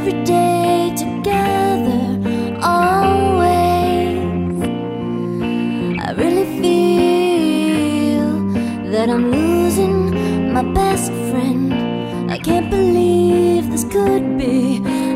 every day together, always. I really feel that I'm losing my best friend. I can't believe this could be.